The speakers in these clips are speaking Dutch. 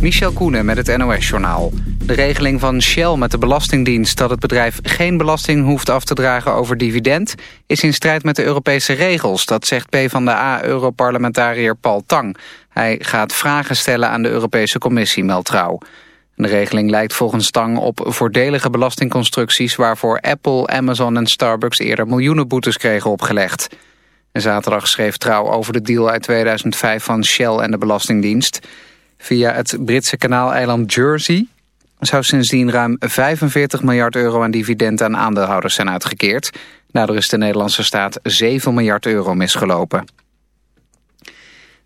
Michel Koenen met het NOS-journaal. De regeling van Shell met de Belastingdienst dat het bedrijf geen belasting hoeft af te dragen over dividend... is in strijd met de Europese regels, dat zegt PvdA-europarlementariër Paul Tang. Hij gaat vragen stellen aan de Europese Commissie, meldt trouw. De regeling lijkt volgens Tang op voordelige belastingconstructies... waarvoor Apple, Amazon en Starbucks eerder miljoenen boetes kregen opgelegd. Zaterdag schreef Trouw over de deal uit 2005 van Shell en de Belastingdienst... Via het Britse kanaaleiland Jersey zou sindsdien ruim 45 miljard euro aan dividend aan aandeelhouders zijn uitgekeerd. Daardoor is de Nederlandse staat 7 miljard euro misgelopen.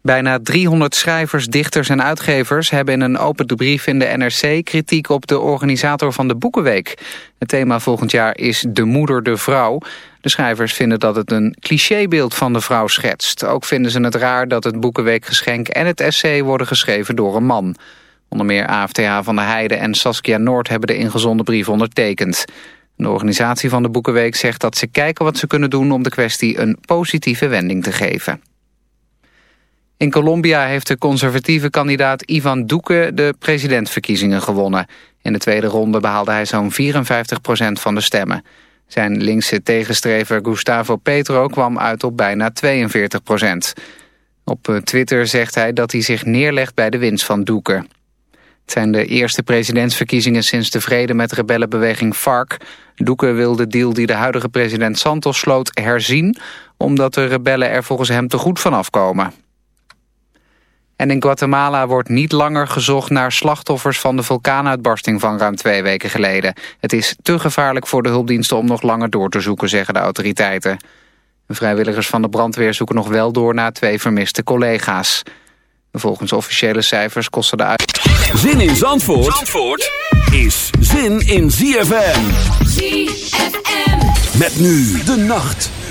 Bijna 300 schrijvers, dichters en uitgevers hebben in een open brief in de NRC kritiek op de organisator van de Boekenweek. Het thema volgend jaar is De Moeder de Vrouw. De schrijvers vinden dat het een clichébeeld van de vrouw schetst. Ook vinden ze het raar dat het Boekenweekgeschenk en het essay worden geschreven door een man. Onder meer AFTH van de Heide en Saskia Noord hebben de ingezonden brief ondertekend. De organisatie van de Boekenweek zegt dat ze kijken wat ze kunnen doen om de kwestie een positieve wending te geven. In Colombia heeft de conservatieve kandidaat Ivan Duque de presidentsverkiezingen gewonnen. In de tweede ronde behaalde hij zo'n 54% van de stemmen. Zijn linkse tegenstrever Gustavo Petro kwam uit op bijna 42% Op eh, Twitter zegt hij dat hij zich neerlegt bij de winst van Duque. Het zijn de eerste presidentsverkiezingen sinds de vrede met rebellenbeweging FARC. Duque wil de deal die de huidige president Santos sloot herzien... omdat de rebellen er volgens hem te goed van afkomen. En in Guatemala wordt niet langer gezocht naar slachtoffers van de vulkaanuitbarsting van ruim twee weken geleden. Het is te gevaarlijk voor de hulpdiensten om nog langer door te zoeken, zeggen de autoriteiten. De vrijwilligers van de brandweer zoeken nog wel door naar twee vermiste collega's. Volgens officiële cijfers kostte de uit... Zin in Zandvoort, Zandvoort is zin in ZFM. ZFM. Met nu de nacht.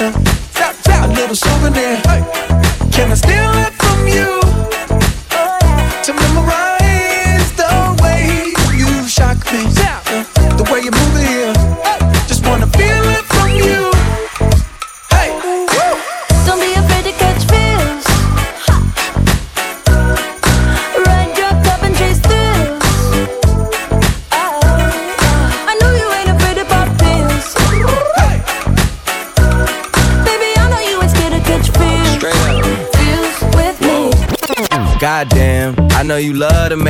yourself. A little souvenir. Can I stay?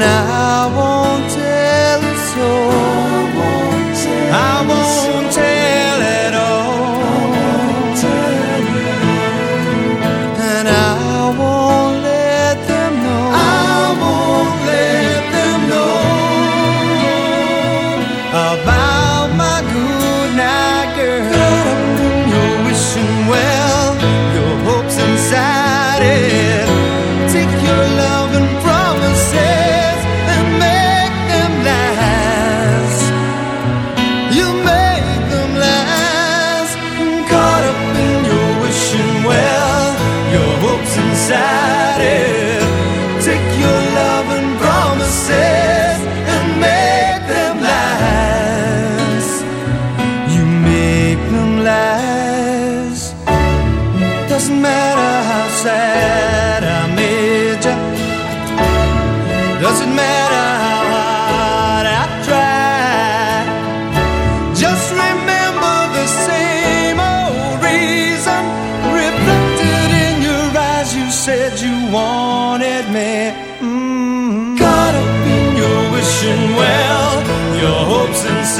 when I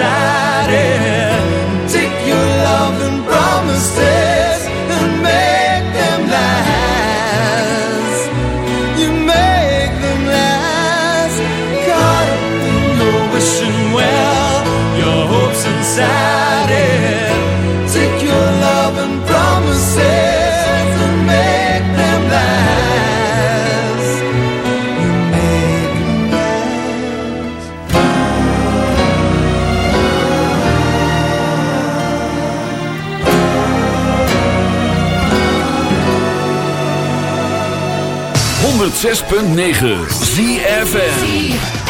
side. 106.9 ZFM.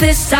this time.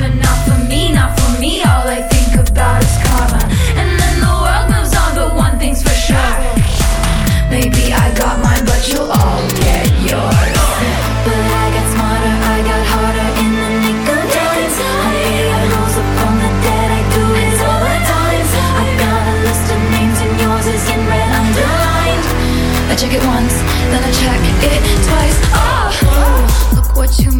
But not for me, not for me. All I think about is karma. And then the world moves on, but one thing's for sure. Maybe I got mine, but you'll all get yours. But I got smarter, I got harder in the nick of time. I the dead, I do it all the time. I got a list of names and yours is in red underlined. I check it once, then I check it twice. Oh, look what you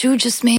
You just made.